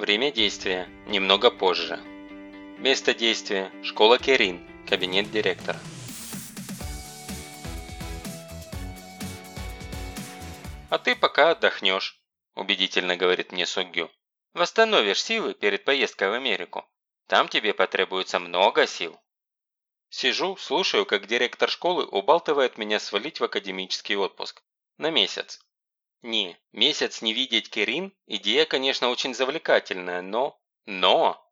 Время действия – немного позже. Место действия – школа Керин, кабинет директора. «А ты пока отдохнешь», – убедительно говорит мне Сугю. «Восстановишь силы перед поездкой в Америку. Там тебе потребуется много сил». Сижу, слушаю, как директор школы убалтывает меня свалить в академический отпуск. На месяц. Не, месяц не видеть Керин – идея, конечно, очень завлекательная, но… Но!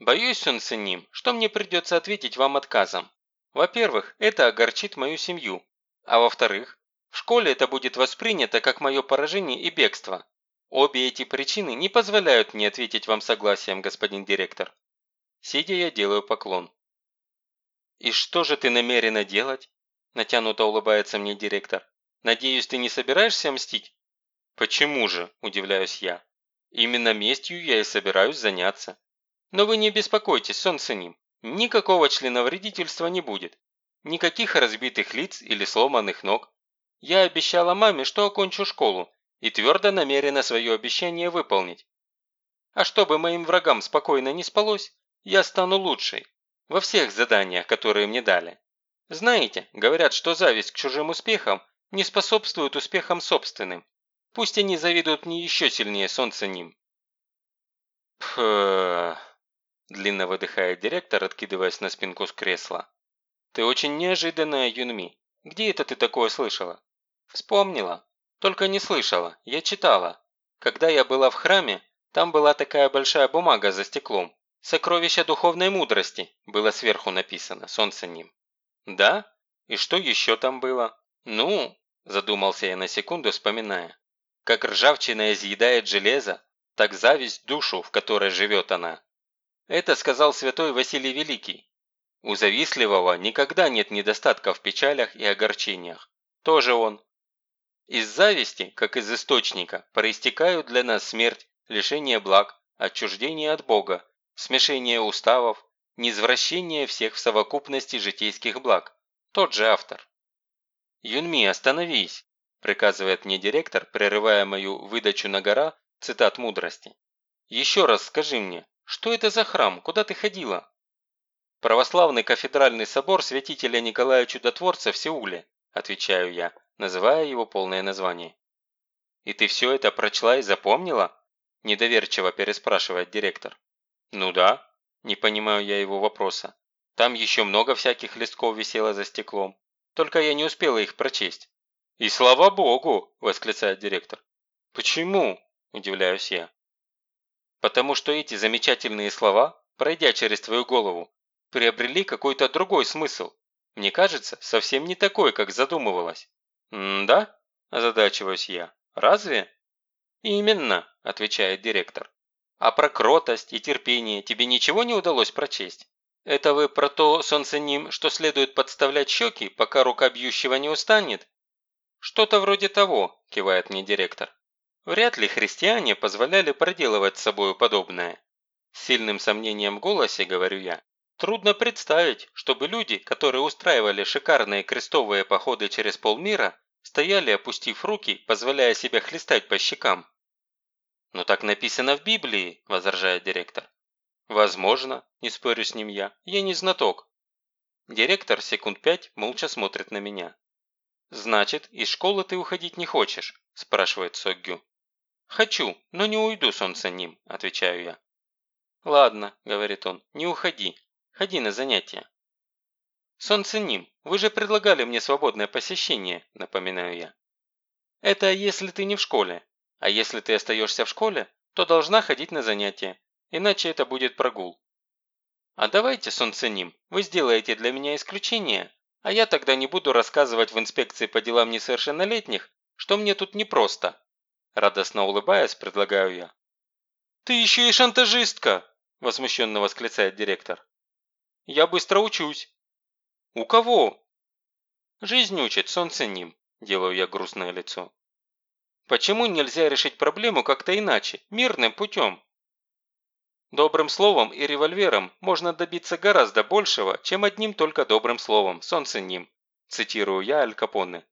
Боюсь, Сунсеним, что мне придется ответить вам отказом. Во-первых, это огорчит мою семью. А во-вторых, в школе это будет воспринято как мое поражение и бегство. Обе эти причины не позволяют мне ответить вам согласием, господин директор. Сидя, я делаю поклон. «И что же ты намерена делать?» Натянуто улыбается мне директор. Надеюсь, ты не собираешься мстить?» «Почему же?» – удивляюсь я. «Именно местью я и собираюсь заняться. Но вы не беспокойтесь, сон ним. Никакого членовредительства не будет. Никаких разбитых лиц или сломанных ног. Я обещала маме, что окончу школу, и твердо намерена свое обещание выполнить. А чтобы моим врагам спокойно не спалось, я стану лучшей. Во всех заданиях, которые мне дали. Знаете, говорят, что зависть к чужим успехам не способствуют успехам собственным. Пусть они завидуют мне еще сильнее солнца ним. Пф, длинно выдыхает директор, откидываясь на спинку с кресла. Ты очень неожиданная, Юнми. Где это ты такое слышала? Вспомнила. Только не слышала, я читала. Когда я была в храме, там была такая большая бумага за стеклом. «Сокровища духовной мудрости» было сверху написано, солнце ним. Да? И что еще там было? Ну, Задумался я на секунду, вспоминая. Как ржавчина изъедает железо, так зависть душу, в которой живет она. Это сказал святой Василий Великий. У завистливого никогда нет недостатка в печалях и огорчениях. Тоже он. Из зависти, как из источника, проистекают для нас смерть, лишение благ, отчуждение от Бога, смешение уставов, низвращение всех в совокупности житейских благ. Тот же автор. «Юнми, остановись!» – приказывает мне директор, прерывая мою выдачу на гора цитат мудрости. «Еще раз скажи мне, что это за храм, куда ты ходила?» «Православный кафедральный собор святителя Николая Чудотворца в Сеуле», – отвечаю я, называя его полное название. «И ты все это прочла и запомнила?» – недоверчиво переспрашивает директор. «Ну да», – не понимаю я его вопроса. «Там еще много всяких листков висело за стеклом. Только я не успела их прочесть». «И слава богу!» – восклицает директор. «Почему?» – удивляюсь я. «Потому что эти замечательные слова, пройдя через твою голову, приобрели какой-то другой смысл. Мне кажется, совсем не такой, как задумывалось». «М-да?» – озадачиваюсь я. «Разве?» «Именно», – отвечает директор. «А про кротость и терпение тебе ничего не удалось прочесть?» «Это вы про то, солнценим, что следует подставлять щеки, пока рука бьющего не устанет?» «Что-то вроде того», – кивает мне директор. «Вряд ли христиане позволяли проделывать с собою подобное». С сильным сомнением в голосе говорю я. Трудно представить, чтобы люди, которые устраивали шикарные крестовые походы через полмира, стояли, опустив руки, позволяя себе хлестать по щекам. «Но так написано в Библии», – возражает директор. «Возможно», – не спорю с ним я, – «я не знаток». Директор секунд пять молча смотрит на меня. «Значит, из школы ты уходить не хочешь?» – спрашивает Соггю. «Хочу, но не уйду, солнце ним», – отвечаю я. «Ладно», – говорит он, – «не уходи. Ходи на занятия». «Солнце ним, вы же предлагали мне свободное посещение», – напоминаю я. «Это если ты не в школе. А если ты остаешься в школе, то должна ходить на занятия иначе это будет прогул. А давайте, солнценим, вы сделаете для меня исключение, а я тогда не буду рассказывать в инспекции по делам несовершеннолетних, что мне тут непросто. Радостно улыбаясь, предлагаю я. «Ты еще и шантажистка!» – возмущенно восклицает директор. «Я быстро учусь». «У кого?» «Жизнь учит, солнце ним», – делаю я грустное лицо. «Почему нельзя решить проблему как-то иначе, мирным путем?» Добрым словом и револьвером можно добиться гораздо большего, чем одним только добрым словом, солнце ним. Цитирую я Аль Капоне.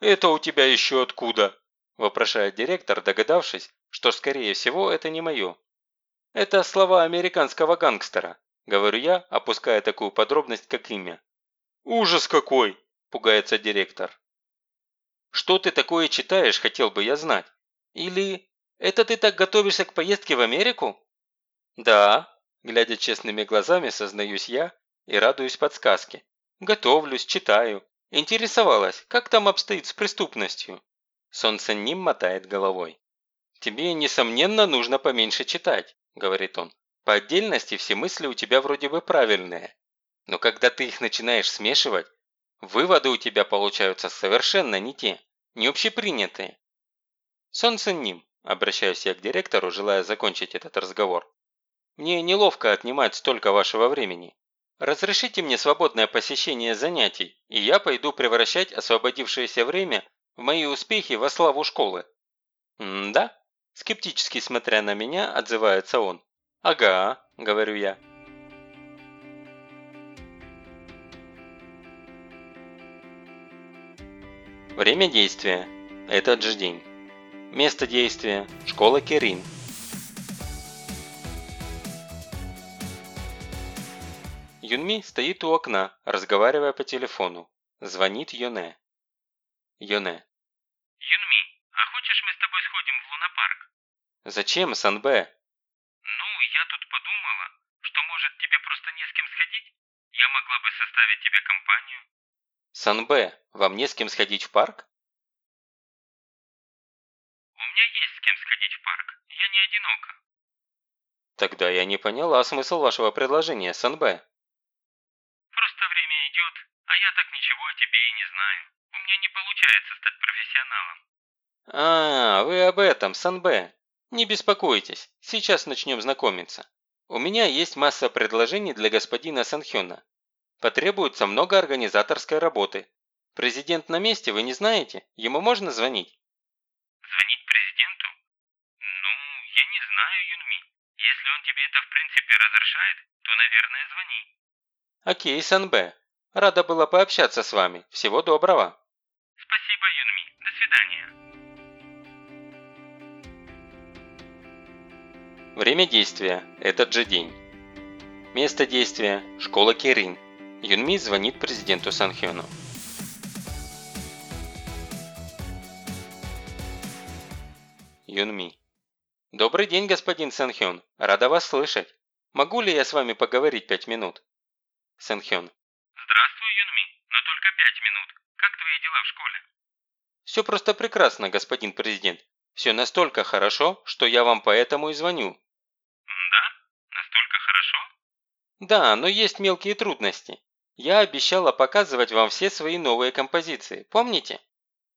«Это у тебя еще откуда?» – вопрошает директор, догадавшись, что, скорее всего, это не мое. Это слова американского гангстера, говорю я, опуская такую подробность, как имя. Ужас какой! Пугается директор. Что ты такое читаешь, хотел бы я знать. Или это ты так готовишься к поездке в Америку? Да, глядя честными глазами, сознаюсь я и радуюсь подсказке. Готовлюсь, читаю. Интересовалась, как там обстоит с преступностью. Солнце Ним мотает головой. «Тебе, несомненно, нужно поменьше читать», – говорит он. «По отдельности все мысли у тебя вроде бы правильные. Но когда ты их начинаешь смешивать, выводы у тебя получаются совершенно не те, не общепринятые». «Солнце Ним», – обращаюсь я к директору, желая закончить этот разговор. «Мне неловко отнимать столько вашего времени. Разрешите мне свободное посещение занятий, и я пойду превращать освободившееся время в мои успехи во славу школы». «М-да?» Скептически смотря на меня, отзывается он. «Ага», – говорю я. Время действия – этот же день. Место действия – школа Керин. Юнми стоит у окна, разговаривая по телефону. Звонит Йоне. Йоне. «Зачем, Санбэ?» «Ну, я тут подумала, что, может, тебе просто не с кем сходить? Я могла бы составить тебе компанию». «Санбэ, вам не с кем сходить в парк?» «У меня есть с кем сходить в парк. Я не одинока». «Тогда я не поняла смысл вашего предложения, Санбэ». «Просто время идет, а я так ничего о тебе и не знаю. У меня не получается стать профессионалом». «А, вы об этом, Санбэ. Не беспокойтесь, сейчас начнем знакомиться. У меня есть масса предложений для господина Санхёна. Потребуется много организаторской работы. Президент на месте, вы не знаете? Ему можно звонить? Звонить президенту? Ну, я не знаю, Юнми. Если он тебе это в принципе разрешает, то, наверное, звони. Окей, Санбэ. Рада была пообщаться с вами. Всего доброго. Время действия – этот же день. Место действия – школа Керин. Юнми звонит президенту Санхёну. Юнми. Добрый день, господин Санхён. Рада вас слышать. Могу ли я с вами поговорить пять минут? Санхён. Здравствуй, Юнми. Но только пять минут. Как твои дела в школе? Все просто прекрасно, господин президент. Все настолько хорошо, что я вам поэтому и звоню. Да, но есть мелкие трудности. Я обещала показывать вам все свои новые композиции, помните?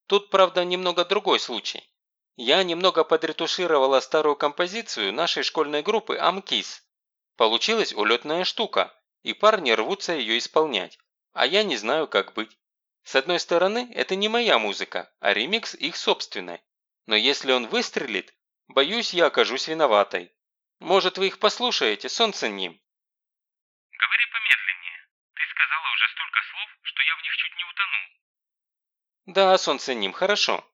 Тут, правда, немного другой случай. Я немного подретушировала старую композицию нашей школьной группы «Амкис». Получилась улетная штука, и парни рвутся ее исполнять, а я не знаю, как быть. С одной стороны, это не моя музыка, а ремикс их собственной. Но если он выстрелит, боюсь, я окажусь виноватой. Может, вы их послушаете, солнце ним? Говори помедленнее. Ты сказала уже столько слов, что я в них чуть не утонул. Да, солнце ним, хорошо.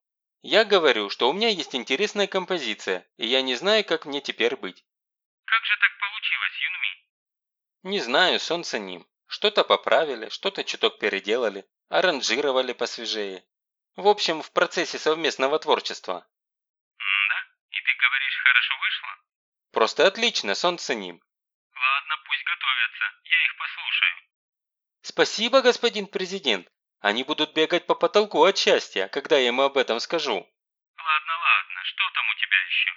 Я говорю, что у меня есть интересная композиция, и я не знаю, как мне теперь быть. Как же так получилось, Юнми? Не знаю, солнце ним. Что-то поправили, что-то чуток переделали, аранжировали посвежее. В общем, в процессе совместного творчества. да? И ты говоришь, хорошо вышло? Просто отлично, солнце ним. Ладно, пусть готовятся, я их послушаю. Спасибо, господин президент. Они будут бегать по потолку от счастья, когда я им об этом скажу. Ладно, ладно, что там у тебя еще?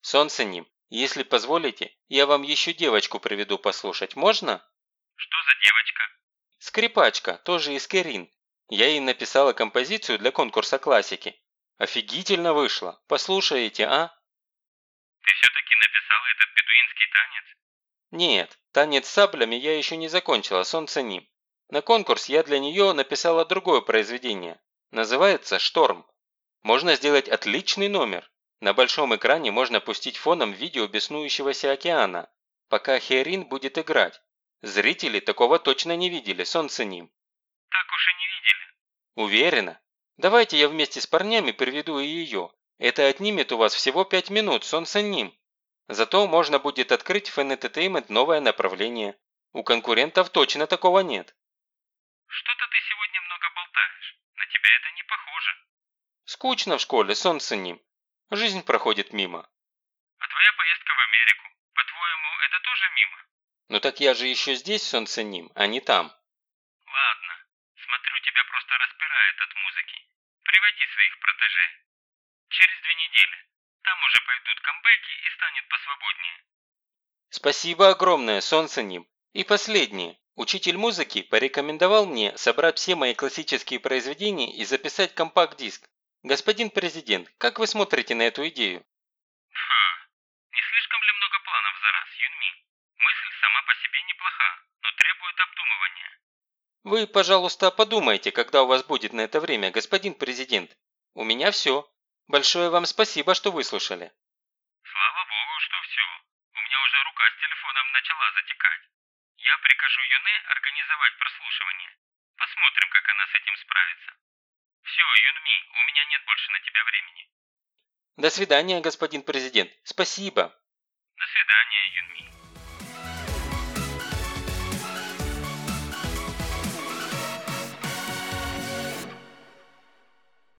Солнце ним, если позволите, я вам еще девочку приведу послушать, можно? Что за девочка? Скрипачка, тоже из Керин. Я ей написала композицию для конкурса классики. Офигительно вышло. Послушаете, а? Ты все-таки этот бедуинский танец? Нет, танец с саблями я еще не закончила, солнце ним. На конкурс я для нее написала другое произведение. Называется «Шторм». Можно сделать отличный номер. На большом экране можно пустить фоном видео беснующегося океана, пока Херин будет играть. Зрители такого точно не видели, солнце ним. Так уж и не видели. Уверена? Давайте я вместе с парнями приведу и ее. Это отнимет у вас всего пять минут, солнце ним. Зато можно будет открыть в Entertainment новое направление. У конкурентов точно такого нет. Что-то ты сегодня много болтаешь. На тебя это не похоже. Скучно в школе, солнце ним. Жизнь проходит мимо. А твоя поездка в Америку, по-твоему, это тоже мимо? Ну так я же еще здесь, солнце ним, а не там. Ладно. Смотрю, тебя просто распирает от музыки. Приводи своих протеже. Через две недели. Там уже пойдут камбэки и станет посвободнее. Спасибо огромное, солнце ним. И последнее. Учитель музыки порекомендовал мне собрать все мои классические произведения и записать компакт-диск. Господин президент, как вы смотрите на эту идею? Фу, не слишком ли много планов за раз, Юнми? Мысль сама по себе неплоха, но требует обдумывания. Вы, пожалуйста, подумайте, когда у вас будет на это время, господин президент. У меня все. Большое вам спасибо, что выслушали. Слава богу, что все. У меня уже рука с телефоном начала затекать. Я прикажу Юне организовать прослушивание. Посмотрим, как она с этим справится. Все, Юнми, у меня нет больше на тебя времени. До свидания, господин президент. Спасибо. До свидания.